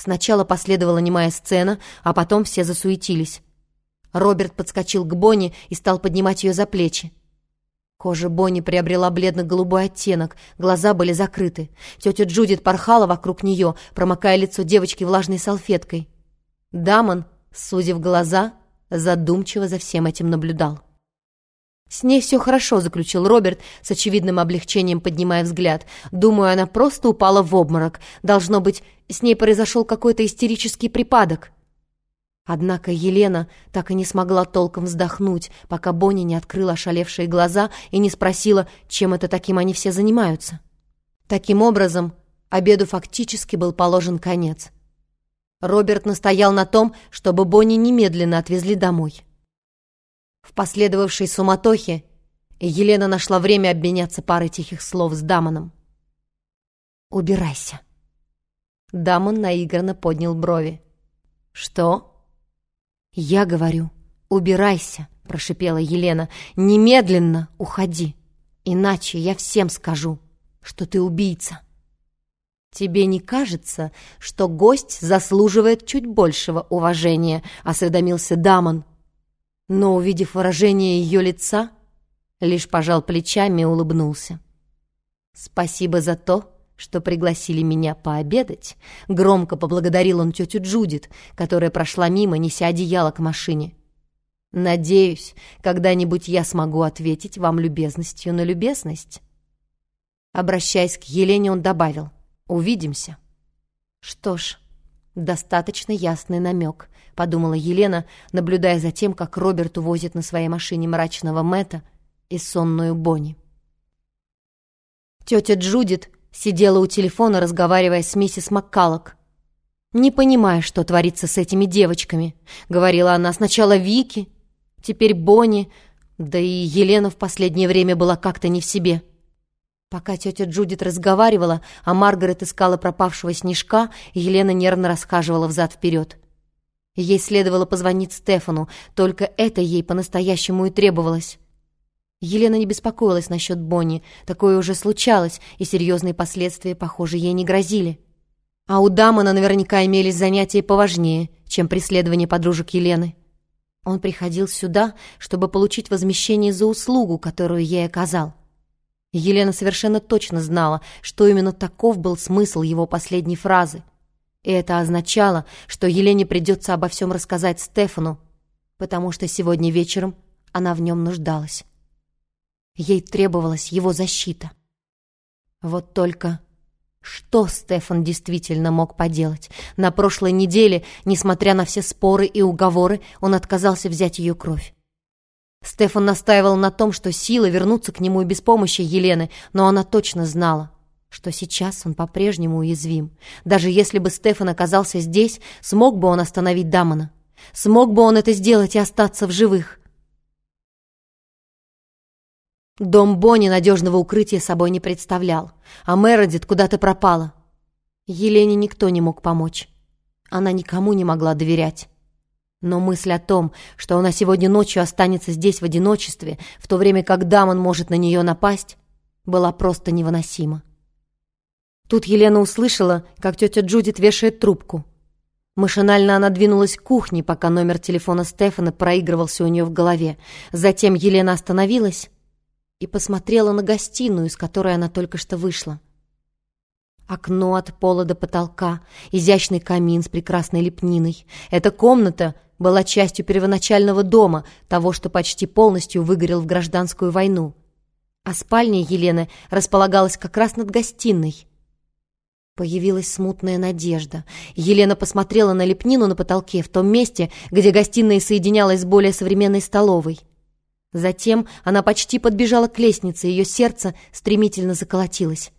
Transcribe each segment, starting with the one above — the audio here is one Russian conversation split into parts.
Сначала последовала немая сцена, а потом все засуетились. Роберт подскочил к Бонни и стал поднимать ее за плечи. Кожа Бонни приобрела бледно-голубой оттенок, глаза были закрыты. Тетя Джудит порхала вокруг нее, промокая лицо девочки влажной салфеткой. Дамон, сузив глаза, задумчиво за всем этим наблюдал. «С ней все хорошо», — заключил Роберт, с очевидным облегчением поднимая взгляд. «Думаю, она просто упала в обморок. Должно быть, с ней произошел какой-то истерический припадок». Однако Елена так и не смогла толком вздохнуть, пока Бонни не открыла ошалевшие глаза и не спросила, чем это таким они все занимаются. Таким образом, обеду фактически был положен конец. Роберт настоял на том, чтобы Бонни немедленно отвезли домой. В последовавшей суматохе Елена нашла время обменяться парой тихих слов с Дамоном. «Убирайся». Дамон наигранно поднял брови. «Что?» «Я говорю, убирайся», — прошипела Елена. «Немедленно уходи, иначе я всем скажу, что ты убийца». «Тебе не кажется, что гость заслуживает чуть большего уважения?» — осведомился Дамон но, увидев выражение ее лица, лишь пожал плечами и улыбнулся. «Спасибо за то, что пригласили меня пообедать», — громко поблагодарил он тетю Джудит, которая прошла мимо, неся одеяло к машине. «Надеюсь, когда-нибудь я смогу ответить вам любезностью на любезность». Обращаясь к Елене, он добавил «Увидимся». «Что ж, достаточно ясный намек», — подумала Елена, наблюдая за тем, как Роберт увозит на своей машине мрачного Мэтта и сонную Бонни. Тетя Джудит сидела у телефона, разговаривая с миссис Маккаллок. «Не понимая, что творится с этими девочками», — говорила она. «Сначала Вики, теперь Бонни, да и Елена в последнее время была как-то не в себе». Пока тетя Джудит разговаривала, а Маргарет искала пропавшего снежка, Елена нервно расхаживала взад-вперед. Ей следовало позвонить Стефану, только это ей по-настоящему и требовалось. Елена не беспокоилась насчет Бонни, такое уже случалось, и серьезные последствия, похоже, ей не грозили. А у Дамона наверняка имелись занятия поважнее, чем преследование подружек Елены. Он приходил сюда, чтобы получить возмещение за услугу, которую ей оказал. Елена совершенно точно знала, что именно таков был смысл его последней фразы. И это означало, что Елене придется обо всем рассказать Стефану, потому что сегодня вечером она в нем нуждалась. Ей требовалась его защита. Вот только что Стефан действительно мог поделать? На прошлой неделе, несмотря на все споры и уговоры, он отказался взять ее кровь. Стефан настаивал на том, что силы вернутся к нему и без помощи Елены, но она точно знала — что сейчас он по-прежнему уязвим. Даже если бы Стефан оказался здесь, смог бы он остановить Дамона? Смог бы он это сделать и остаться в живых? Дом Бонни надежного укрытия собой не представлял, а Мередит куда-то пропала. Елене никто не мог помочь. Она никому не могла доверять. Но мысль о том, что она сегодня ночью останется здесь в одиночестве, в то время как Дамон может на нее напасть, была просто невыносима. Тут Елена услышала, как тетя Джудит вешает трубку. Машинально она двинулась к кухне, пока номер телефона Стефана проигрывался у нее в голове. Затем Елена остановилась и посмотрела на гостиную, из которой она только что вышла. Окно от пола до потолка, изящный камин с прекрасной лепниной. Эта комната была частью первоначального дома, того, что почти полностью выгорел в гражданскую войну. А спальня Елены располагалась как раз над гостиной — Появилась смутная надежда. Елена посмотрела на лепнину на потолке в том месте, где гостиная соединялась с более современной столовой. Затем она почти подбежала к лестнице, ее сердце стремительно заколотилось.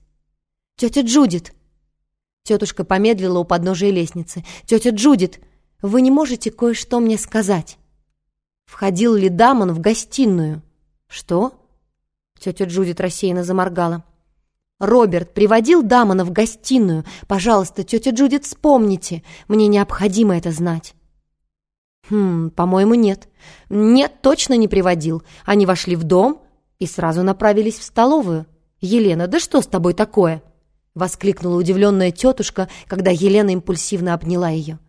«Тетя Джудит!» Тетушка помедлила у подножия лестницы. «Тетя Джудит, вы не можете кое-что мне сказать?» Входил ли Дамон в гостиную? «Что?» Тетя Джудит рассеянно заморгала. Роберт приводил Дамона в гостиную. Пожалуйста, тетя Джудит, вспомните. Мне необходимо это знать. Хм, по-моему, нет. Нет, точно не приводил. Они вошли в дом и сразу направились в столовую. Елена, да что с тобой такое? — воскликнула удивленная тетушка, когда Елена импульсивно обняла ее.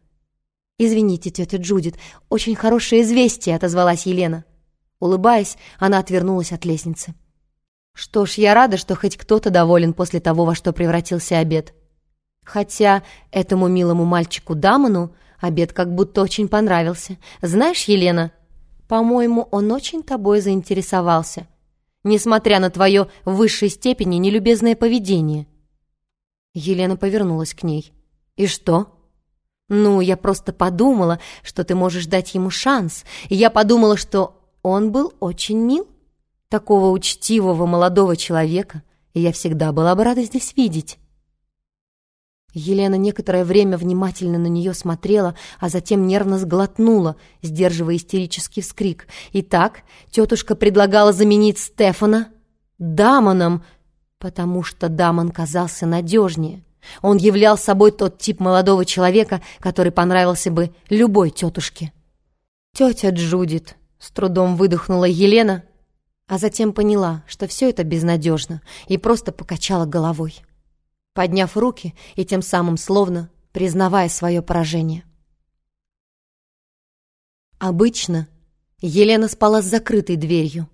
«Извините, тетя Джудит, очень хорошее известие», — отозвалась Елена. Улыбаясь, она отвернулась от лестницы. «Что ж, я рада, что хоть кто-то доволен после того, во что превратился обед. Хотя этому милому мальчику Дамону обед как будто очень понравился. Знаешь, Елена, по-моему, он очень тобой заинтересовался, несмотря на твое в высшей степени нелюбезное поведение». Елена повернулась к ней. «И что?» «Ну, я просто подумала, что ты можешь дать ему шанс, и я подумала, что он был очень мил, такого учтивого молодого человека, и я всегда была бы рада здесь видеть». Елена некоторое время внимательно на нее смотрела, а затем нервно сглотнула, сдерживая истерический вскрик. Итак, тетушка предлагала заменить Стефана Дамоном, потому что Дамон казался надежнее. Он являл собой тот тип молодого человека, который понравился бы любой тетушке. «Тетя Джудит», — с трудом выдохнула Елена, а затем поняла, что все это безнадежно, и просто покачала головой, подняв руки и тем самым словно признавая свое поражение. Обычно Елена спала с закрытой дверью,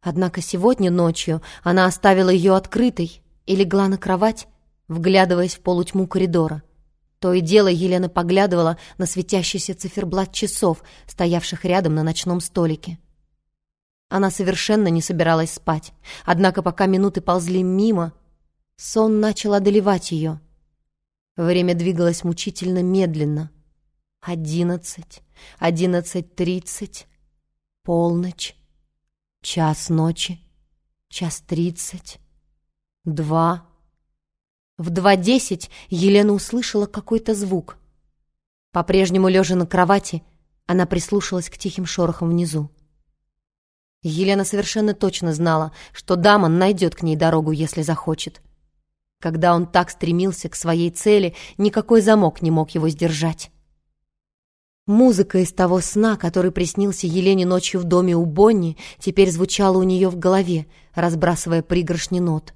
однако сегодня ночью она оставила ее открытой и легла на кровать, вглядываясь в полутьму коридора. То и дело Елена поглядывала на светящийся циферблат часов, стоявших рядом на ночном столике. Она совершенно не собиралась спать, однако пока минуты ползли мимо, сон начал одолевать ее. Время двигалось мучительно медленно. Одиннадцать, одиннадцать тридцать, полночь, час ночи, час тридцать, два... В два десять Елена услышала какой-то звук. По-прежнему лежа на кровати, она прислушалась к тихим шорохам внизу. Елена совершенно точно знала, что Дамон найдет к ней дорогу, если захочет. Когда он так стремился к своей цели, никакой замок не мог его сдержать. Музыка из того сна, который приснился Елене ночью в доме у Бонни, теперь звучала у нее в голове, разбрасывая пригоршни нот.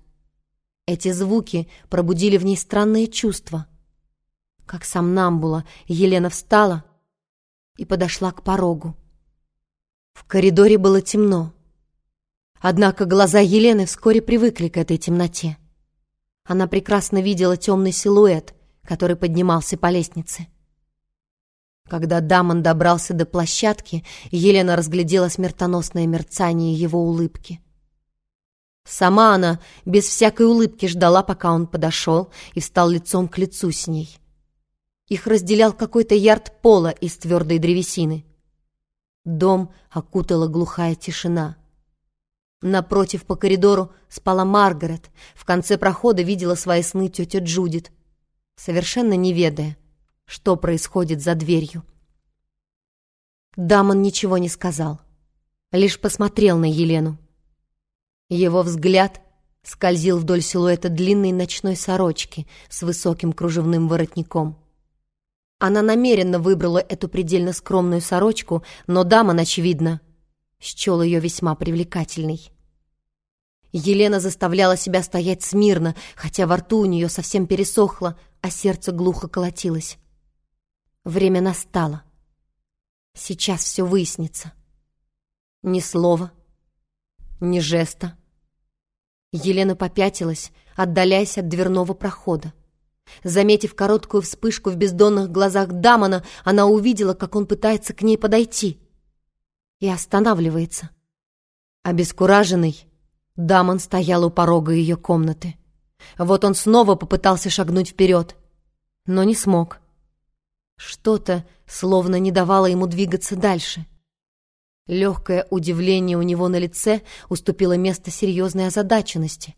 Эти звуки пробудили в ней странные чувства. Как сомнамбула, Елена встала и подошла к порогу. В коридоре было темно. Однако глаза Елены вскоре привыкли к этой темноте. Она прекрасно видела темный силуэт, который поднимался по лестнице. Когда Дамон добрался до площадки, Елена разглядела смертоносное мерцание его улыбки. Сама она без всякой улыбки ждала, пока он подошел и встал лицом к лицу с ней. Их разделял какой-то ярд пола из твердой древесины. Дом окутала глухая тишина. Напротив по коридору спала Маргарет. В конце прохода видела свои сны тетя Джудит, совершенно не ведая, что происходит за дверью. Дамон ничего не сказал, лишь посмотрел на Елену. Его взгляд скользил вдоль силуэта длинной ночной сорочки с высоким кружевным воротником. Она намеренно выбрала эту предельно скромную сорочку, но Дамон, очевидно, счел ее весьма привлекательной. Елена заставляла себя стоять смирно, хотя во рту у нее совсем пересохло, а сердце глухо колотилось. Время настало. Сейчас все выяснится. Ни слова, ни жеста, Елена попятилась, отдаляясь от дверного прохода. Заметив короткую вспышку в бездонных глазах Дамона, она увидела, как он пытается к ней подойти. И останавливается. Обескураженный, Дамон стоял у порога ее комнаты. Вот он снова попытался шагнуть вперед, но не смог. Что-то словно не давало ему двигаться дальше. Легкое удивление у него на лице уступило место серьезной озадаченности,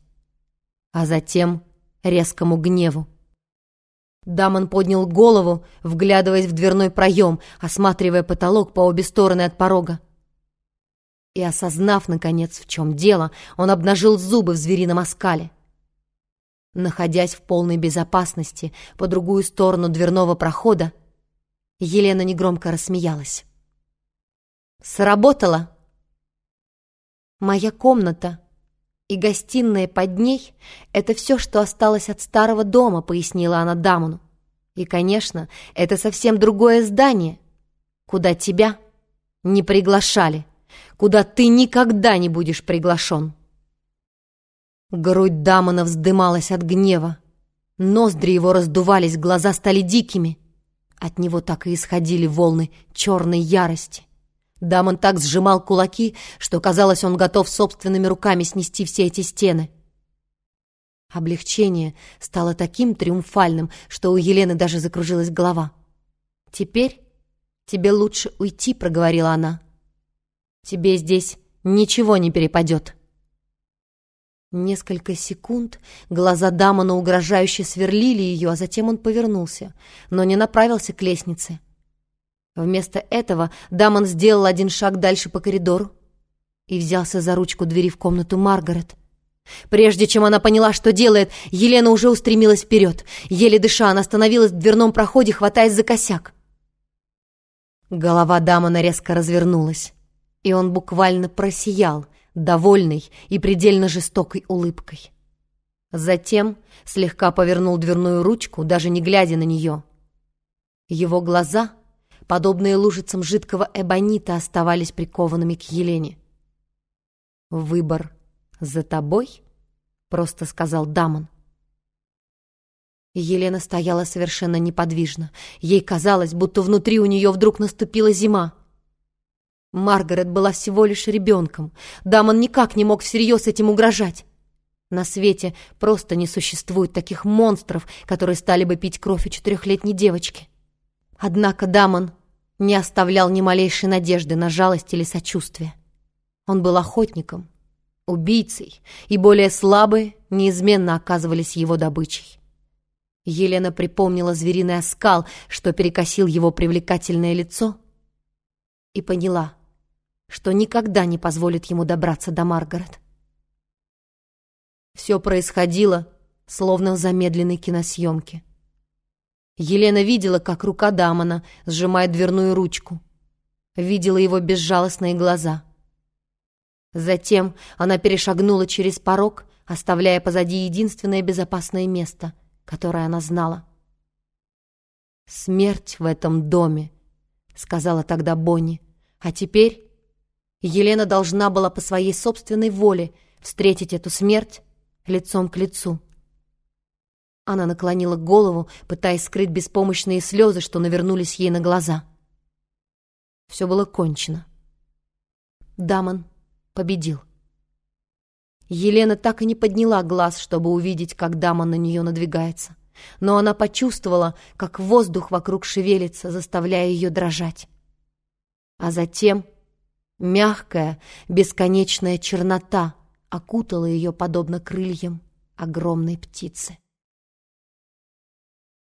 а затем резкому гневу. Дамон поднял голову, вглядываясь в дверной проем, осматривая потолок по обе стороны от порога. И, осознав, наконец, в чем дело, он обнажил зубы в зверином оскале. Находясь в полной безопасности по другую сторону дверного прохода, Елена негромко рассмеялась. Сработало. Моя комната И гостиная под ней — это все, что осталось от старого дома, пояснила она Дамону. И, конечно, это совсем другое здание, куда тебя не приглашали, куда ты никогда не будешь приглашен. Грудь Дамона вздымалась от гнева. Ноздри его раздувались, глаза стали дикими. От него так и исходили волны черной ярости. Дамон так сжимал кулаки, что, казалось, он готов собственными руками снести все эти стены. Облегчение стало таким триумфальным, что у Елены даже закружилась голова. «Теперь тебе лучше уйти», — проговорила она. «Тебе здесь ничего не перепадет». Несколько секунд глаза Дамона угрожающе сверлили ее, а затем он повернулся, но не направился к лестнице. Вместо этого Дамон сделал один шаг дальше по коридору и взялся за ручку двери в комнату Маргарет. Прежде чем она поняла, что делает, Елена уже устремилась вперед. Еле дыша, она остановилась в дверном проходе, хватаясь за косяк. Голова Дамона резко развернулась, и он буквально просиял, довольный и предельно жестокой улыбкой. Затем слегка повернул дверную ручку, даже не глядя на нее. Его глаза, подобные лужицам жидкого эбонита, оставались прикованными к Елене. «Выбор за тобой?» — просто сказал Дамон. Елена стояла совершенно неподвижно. Ей казалось, будто внутри у нее вдруг наступила зима. Маргарет была всего лишь ребенком. Дамон никак не мог всерьез этим угрожать. На свете просто не существует таких монстров, которые стали бы пить кровь у четырехлетней девочки. Однако Дамон не оставлял ни малейшей надежды на жалость или сочувствие. Он был охотником, убийцей, и более слабые неизменно оказывались его добычей. Елена припомнила звериный оскал, что перекосил его привлекательное лицо, и поняла — что никогда не позволит ему добраться до Маргарет. Все происходило, словно в замедленной киносъемке. Елена видела, как рука Дамона сжимает дверную ручку. Видела его безжалостные глаза. Затем она перешагнула через порог, оставляя позади единственное безопасное место, которое она знала. «Смерть в этом доме», — сказала тогда Бонни. «А теперь Елена должна была по своей собственной воле встретить эту смерть лицом к лицу. Она наклонила голову, пытаясь скрыть беспомощные слезы, что навернулись ей на глаза. Все было кончено. Дамон победил. Елена так и не подняла глаз, чтобы увидеть, как Дамон на нее надвигается. Но она почувствовала, как воздух вокруг шевелится, заставляя ее дрожать. А затем Мягкая, бесконечная чернота окутала ее подобно крыльям огромной птицы.